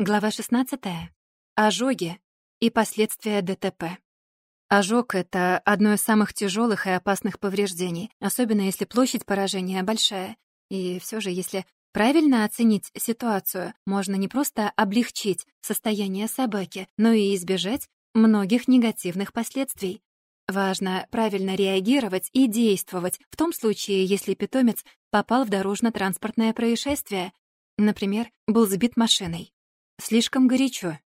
Глава 16. Ожоги и последствия ДТП. Ожог — это одно из самых тяжелых и опасных повреждений, особенно если площадь поражения большая. И все же, если правильно оценить ситуацию, можно не просто облегчить состояние собаки, но и избежать многих негативных последствий. Важно правильно реагировать и действовать в том случае, если питомец попал в дорожно-транспортное происшествие, например, был сбит машиной. Слишком горячо.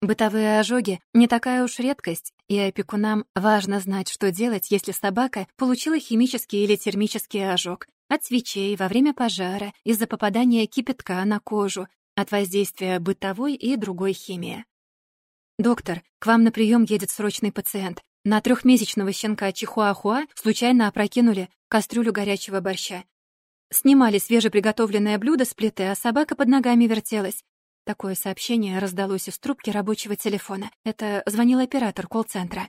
Бытовые ожоги — не такая уж редкость, и опекунам важно знать, что делать, если собака получила химический или термический ожог от свечей во время пожара, из-за попадания кипятка на кожу, от воздействия бытовой и другой химии. «Доктор, к вам на прием едет срочный пациент. На трехмесячного щенка Чихуахуа случайно опрокинули кастрюлю горячего борща. Снимали свежеприготовленное блюдо с плиты, а собака под ногами вертелась. Такое сообщение раздалось из трубки рабочего телефона. Это звонил оператор колл-центра.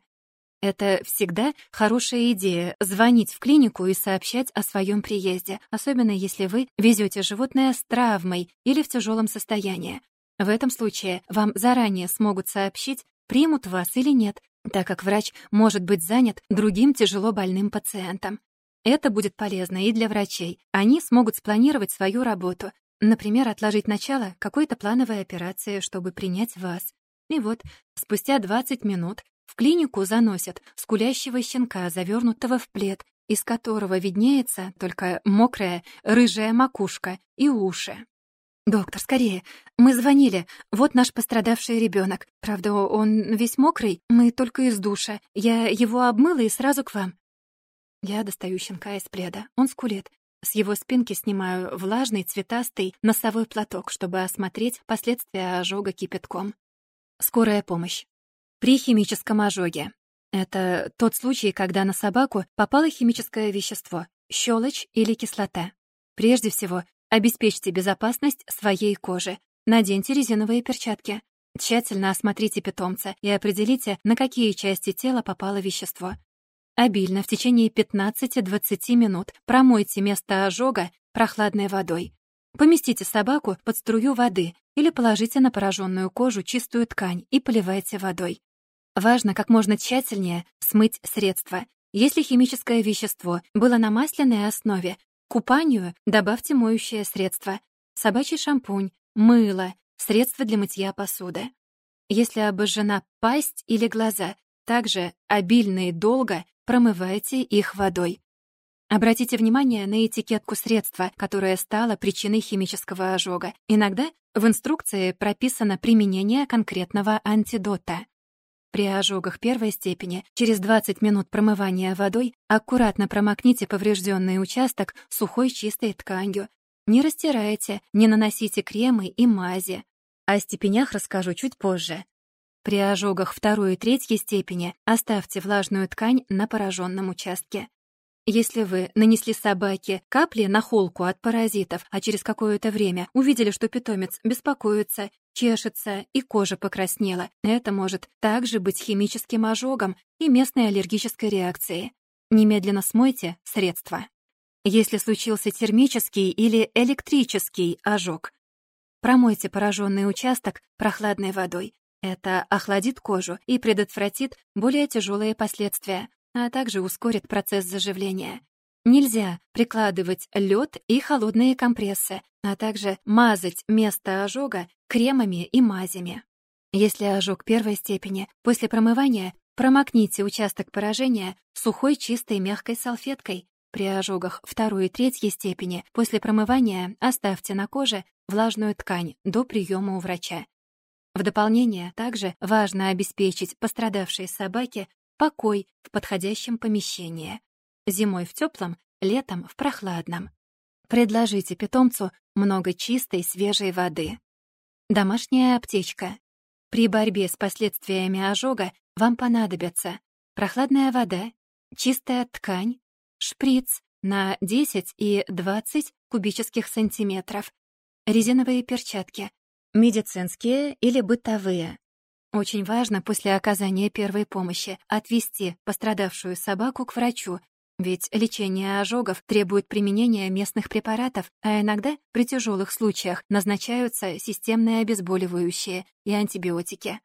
Это всегда хорошая идея — звонить в клинику и сообщать о своем приезде, особенно если вы везете животное с травмой или в тяжелом состоянии. В этом случае вам заранее смогут сообщить, примут вас или нет, так как врач может быть занят другим тяжело больным пациентом. Это будет полезно и для врачей. Они смогут спланировать свою работу, Например, отложить начало какой-то плановой операции, чтобы принять вас. И вот, спустя 20 минут в клинику заносят скулящего щенка, завернутого в плед, из которого виднеется только мокрая рыжая макушка и уши. «Доктор, скорее! Мы звонили. Вот наш пострадавший ребенок. Правда, он весь мокрый, мы только из душа. Я его обмыла и сразу к вам». Я достаю щенка из пледа. Он скулит. С его спинки снимаю влажный цветастый носовой платок, чтобы осмотреть последствия ожога кипятком. Скорая помощь. При химическом ожоге. Это тот случай, когда на собаку попало химическое вещество, щелочь или кислота. Прежде всего, обеспечьте безопасность своей кожи. Наденьте резиновые перчатки. Тщательно осмотрите питомца и определите, на какие части тела попало вещество. Обильно в течение 15-20 минут промойте место ожога прохладной водой. Поместите собаку под струю воды или положите на пораженную кожу чистую ткань и поливайте водой. Важно как можно тщательнее смыть средства. Если химическое вещество было на масляной основе, к купанию добавьте моющее средство, собачий шампунь, мыло, средства для мытья посуды. Если обожжена пасть или глаза, также обильно и долго промывайте их водой. Обратите внимание на этикетку средства, которое стало причиной химического ожога. Иногда в инструкции прописано применение конкретного антидота. При ожогах первой степени через 20 минут промывания водой аккуратно промокните поврежденный участок сухой чистой тканью. Не растирайте, не наносите кремы и мази. О степенях расскажу чуть позже. При ожогах второй и третьей степени оставьте влажную ткань на пораженном участке. Если вы нанесли собаке капли на холку от паразитов, а через какое-то время увидели, что питомец беспокоится, чешется и кожа покраснела, это может также быть химическим ожогом и местной аллергической реакцией. Немедленно смойте средства. Если случился термический или электрический ожог, промойте пораженный участок прохладной водой. Это охладит кожу и предотвратит более тяжелые последствия, а также ускорит процесс заживления. Нельзя прикладывать лед и холодные компрессы, а также мазать место ожога кремами и мазями. Если ожог первой степени, после промывания промокните участок поражения сухой чистой мягкой салфеткой. При ожогах второй и третьей степени после промывания оставьте на коже влажную ткань до приема у врача. В дополнение также важно обеспечить пострадавшей собаке покой в подходящем помещении. Зимой в теплом, летом в прохладном. Предложите питомцу много чистой свежей воды. Домашняя аптечка. При борьбе с последствиями ожога вам понадобятся прохладная вода, чистая ткань, шприц на 10 и 20 кубических сантиметров, резиновые перчатки, медицинские или бытовые. Очень важно после оказания первой помощи отвести пострадавшую собаку к врачу, Ведь лечение ожогов требует применения местных препаратов, а иногда при тяжелых случаях назначаются системные обезболивающие и антибиотики.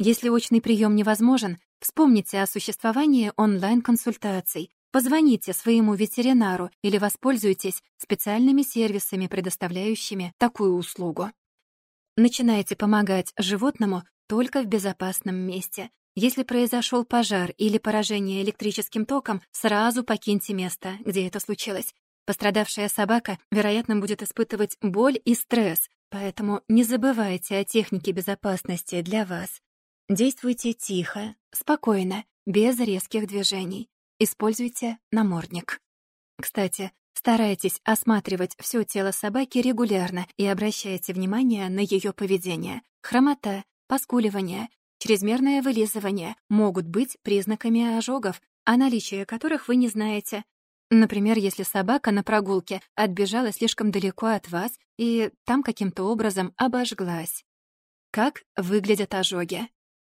Если очный прием невозможен, вспомните о существовании онлайн-консультаций, позвоните своему ветеринару или воспользуйтесь специальными сервисами, предоставляющими такую услугу. Начинайте помогать животному только в безопасном месте. Если произошел пожар или поражение электрическим током, сразу покиньте место, где это случилось. Пострадавшая собака, вероятно, будет испытывать боль и стресс, поэтому не забывайте о технике безопасности для вас. Действуйте тихо, спокойно, без резких движений. Используйте намордник. Кстати, старайтесь осматривать все тело собаки регулярно и обращайте внимание на ее поведение. Хромота, поскуливание, чрезмерное вылизывание могут быть признаками ожогов, о наличии которых вы не знаете. Например, если собака на прогулке отбежала слишком далеко от вас и там каким-то образом обожглась. Как выглядят ожоги?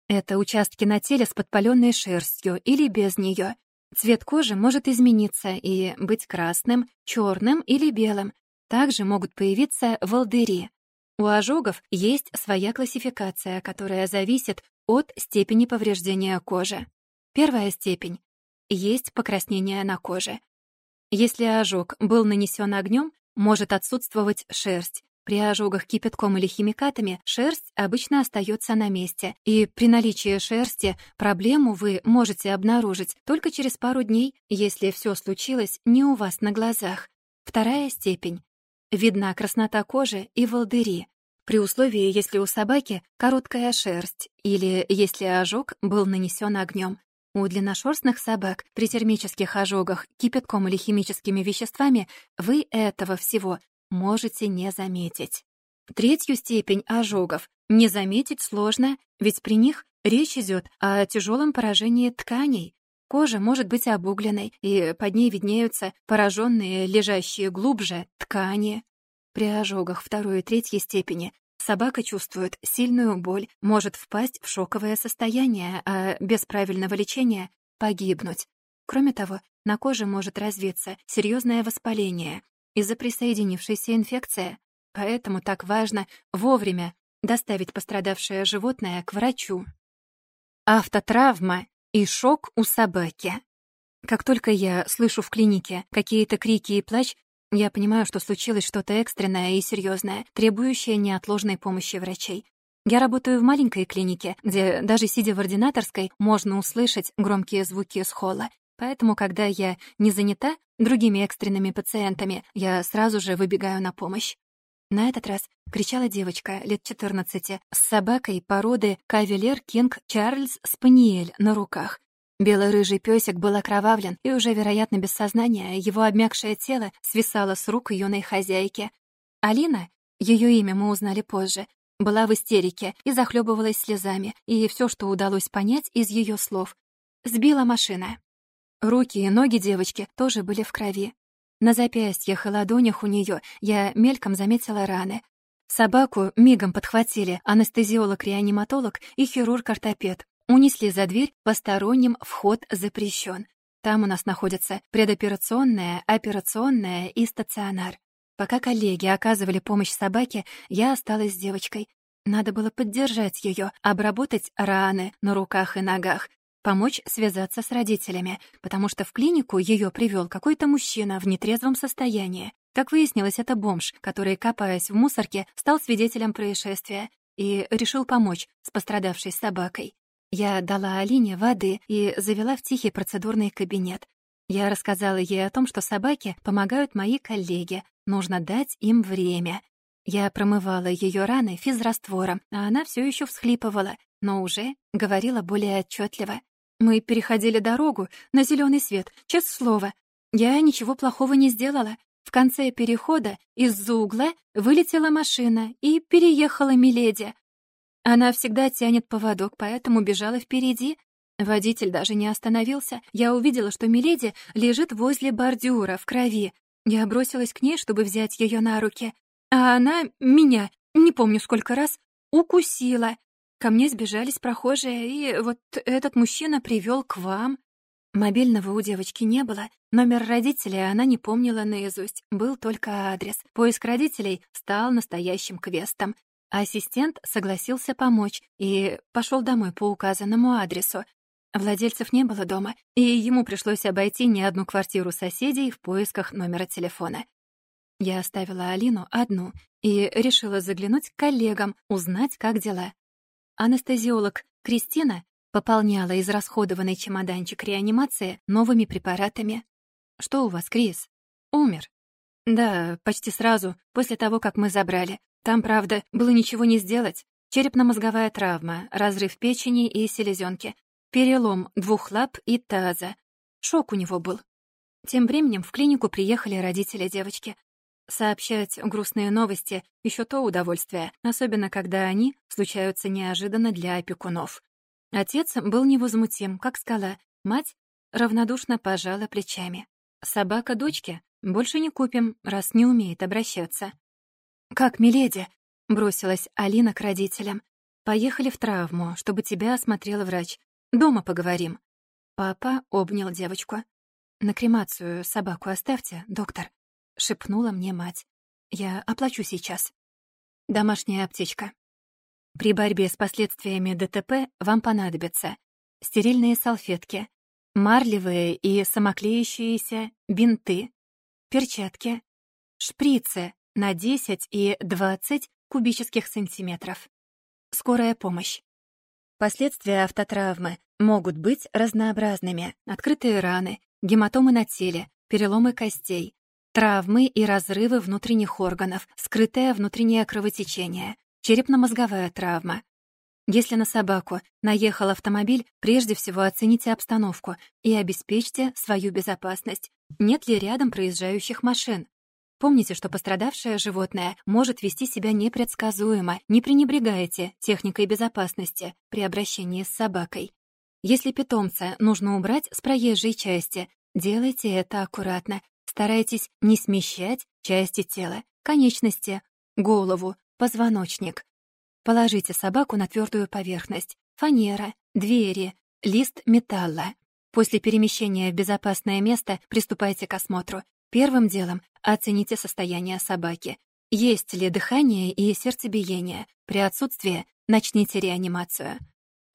Это участки на теле с подпаленной шерстью или без нее. Цвет кожи может измениться и быть красным, черным или белым. Также могут появиться волдыри. У ожогов есть своя классификация, которая зависит от степени повреждения кожи. Первая степень — есть покраснение на коже. Если ожог был нанесен огнем, может отсутствовать шерсть, при ожогах кипятком или химикатами шерсть обычно остается на месте, и при наличии шерсти проблему вы можете обнаружить только через пару дней, если все случилось не у вас на глазах. Вторая степень. Видна краснота кожи и волдыри, при условии, если у собаки короткая шерсть или если ожог был нанесен огнем. У длинношерстных собак при термических ожогах кипятком или химическими веществами вы этого всего можете не заметить. Третью степень ожогов не заметить сложно, ведь при них речь идет о тяжелом поражении тканей. Кожа может быть обугленной, и под ней виднеются пораженные, лежащие глубже, ткани. При ожогах второй и третьей степени собака чувствует сильную боль, может впасть в шоковое состояние, а без правильного лечения — погибнуть. Кроме того, на коже может развиться серьезное воспаление, из-за присоединившейся инфекции. Поэтому так важно вовремя доставить пострадавшее животное к врачу. Автотравма и шок у собаки. Как только я слышу в клинике какие-то крики и плач, я понимаю, что случилось что-то экстренное и серьезное, требующее неотложной помощи врачей. Я работаю в маленькой клинике, где даже сидя в ординаторской можно услышать громкие звуки с холла. Поэтому, когда я не занята другими экстренными пациентами, я сразу же выбегаю на помощь. На этот раз кричала девочка лет 14 с собакой породы Кавелер Кинг Чарльз Спаниель на руках. Белый-рыжий песик был окровавлен и уже, вероятно, без сознания, его обмякшее тело свисало с рук юной хозяйки. Алина, ее имя мы узнали позже, была в истерике и захлебывалась слезами, и все, что удалось понять из ее слов. Сбила машина. Руки и ноги девочки тоже были в крови. На запястьях и ладонях у нее я мельком заметила раны. Собаку мигом подхватили анестезиолог-реаниматолог и хирург-ортопед. Унесли за дверь, посторонним вход запрещен. Там у нас находятся предоперационная, операционная и стационар. Пока коллеги оказывали помощь собаке, я осталась с девочкой. Надо было поддержать ее, обработать раны на руках и ногах, помочь связаться с родителями, потому что в клинику ее привел какой-то мужчина в нетрезвом состоянии. Как выяснилось, это бомж, который, копаясь в мусорке, стал свидетелем происшествия и решил помочь с пострадавшей собакой. Я дала Алине воды и завела в тихий процедурный кабинет. Я рассказала ей о том, что собаки помогают мои коллеги, нужно дать им время. Я промывала ее раны физраствором, а она все еще всхлипывала, но уже говорила более отчетливо. Мы переходили дорогу на зеленый свет, честное слово. Я ничего плохого не сделала. В конце перехода из-за угла вылетела машина и переехала Миледи. Она всегда тянет поводок, поэтому бежала впереди. Водитель даже не остановился. Я увидела, что Миледи лежит возле бордюра в крови. Я бросилась к ней, чтобы взять ее на руки. А она меня, не помню сколько раз, укусила. Ко мне сбежались прохожие, и вот этот мужчина привел к вам. Мобильного у девочки не было, номер родителей она не помнила наизусть, был только адрес. Поиск родителей стал настоящим квестом. Ассистент согласился помочь и пошел домой по указанному адресу. Владельцев не было дома, и ему пришлось обойти не одну квартиру соседей в поисках номера телефона. Я оставила Алину одну и решила заглянуть к коллегам, узнать, как дела. Анестезиолог Кристина пополняла израсходованный чемоданчик реанимации новыми препаратами. «Что у вас, Крис?» «Умер». «Да, почти сразу, после того, как мы забрали. Там, правда, было ничего не сделать. Черепно-мозговая травма, разрыв печени и селезенки, перелом двух лап и таза. Шок у него был. Тем временем в клинику приехали родители девочки. Сообщать грустные новости — еще то удовольствие, особенно когда они случаются неожиданно для опекунов. Отец был невозмутим, как скала. Мать равнодушно пожала плечами. «Собака дочки больше не купим, раз не умеет обращаться». «Как, миледи?» — бросилась Алина к родителям. «Поехали в травму, чтобы тебя осмотрел врач. Дома поговорим». Папа обнял девочку. «На кремацию собаку оставьте, доктор», — шепнула мне мать. «Я оплачу сейчас». «Домашняя аптечка». При борьбе с последствиями ДТП вам понадобятся стерильные салфетки, марлевые и самоклеющиеся бинты, перчатки, шприцы на 10 и 20 кубических сантиметров. Скорая помощь. Последствия автотравмы могут быть разнообразными. Открытые раны, гематомы на теле, переломы костей, травмы и разрывы внутренних органов, скрытое внутреннее кровотечение, черепно-мозговая травма. Если на собаку наехал автомобиль, прежде всего оцените обстановку и обеспечьте свою безопасность. Нет ли рядом проезжающих машин? Помните, что пострадавшее животное может вести себя непредсказуемо. Не пренебрегайте техникой безопасности при обращении с собакой. Если питомца нужно убрать с проезжей части, делайте это аккуратно. Старайтесь не смещать части тела, конечности, голову, позвоночник. Положите собаку на твердую поверхность. Фанера, двери, лист металла. После перемещения в безопасное место приступайте к осмотру. Первым делом оцените состояние собаки. Есть ли дыхание и сердцебиение? При отсутствии начните реанимацию.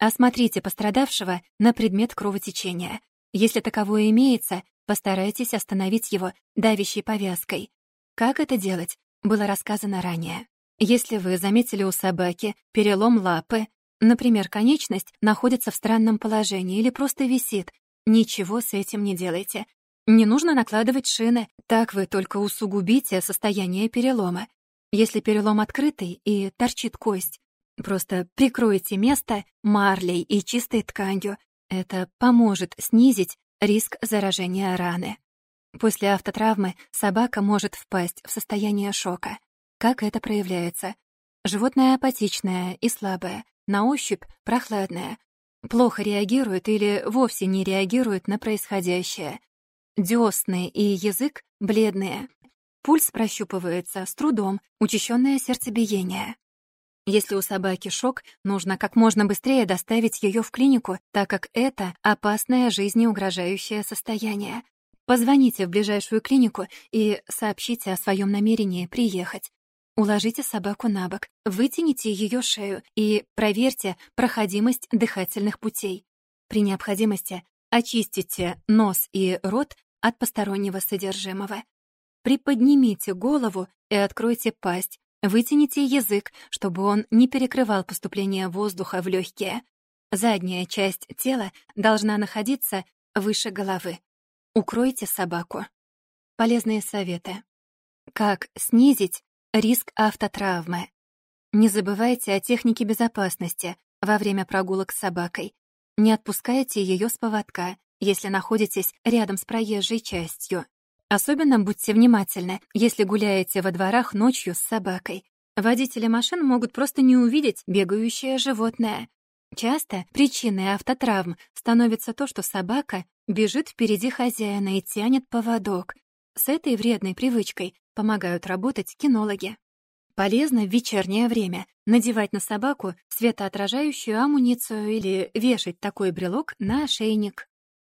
Осмотрите пострадавшего на предмет кровотечения. Если таковое имеется, постарайтесь остановить его давящей повязкой. Как это делать, было рассказано ранее. Если вы заметили у собаки перелом лапы, например, конечность находится в странном положении или просто висит, ничего с этим не делайте. Не нужно накладывать шины, так вы только усугубите состояние перелома. Если перелом открытый и торчит кость, просто прикройте место марлей и чистой тканью. Это поможет снизить риск заражения раны. После автотравмы собака может впасть в состояние шока. Как это проявляется? Животное апатичное и слабое, на ощупь прохладное, плохо реагирует или вовсе не реагирует на происходящее. Дёсны и язык бледные. Пульс прощупывается с трудом, учащенное сердцебиение. Если у собаки шок, нужно как можно быстрее доставить ее в клинику, так как это опасное жизнеугрожающее состояние. Позвоните в ближайшую клинику и сообщите о своем намерении приехать. Уложите собаку на бок, вытяните ее шею и проверьте проходимость дыхательных путей. При необходимости очистите нос и рот от постороннего содержимого. Приподнимите голову и откройте пасть. Вытяните язык, чтобы он не перекрывал поступление воздуха в легкие. Задняя часть тела должна находиться выше головы. Укройте собаку. Полезные советы. Как снизить Риск автотравмы. Не забывайте о технике безопасности во время прогулок с собакой. Не отпускайте ее с поводка, если находитесь рядом с проезжей частью. Особенно будьте внимательны, если гуляете во дворах ночью с собакой. Водители машин могут просто не увидеть бегающее животное. Часто причиной автотравм становится то, что собака бежит впереди хозяина и тянет поводок. С этой вредной привычкой помогают работать кинологи. Полезно в вечернее время надевать на собаку светоотражающую амуницию или вешать такой брелок на ошейник.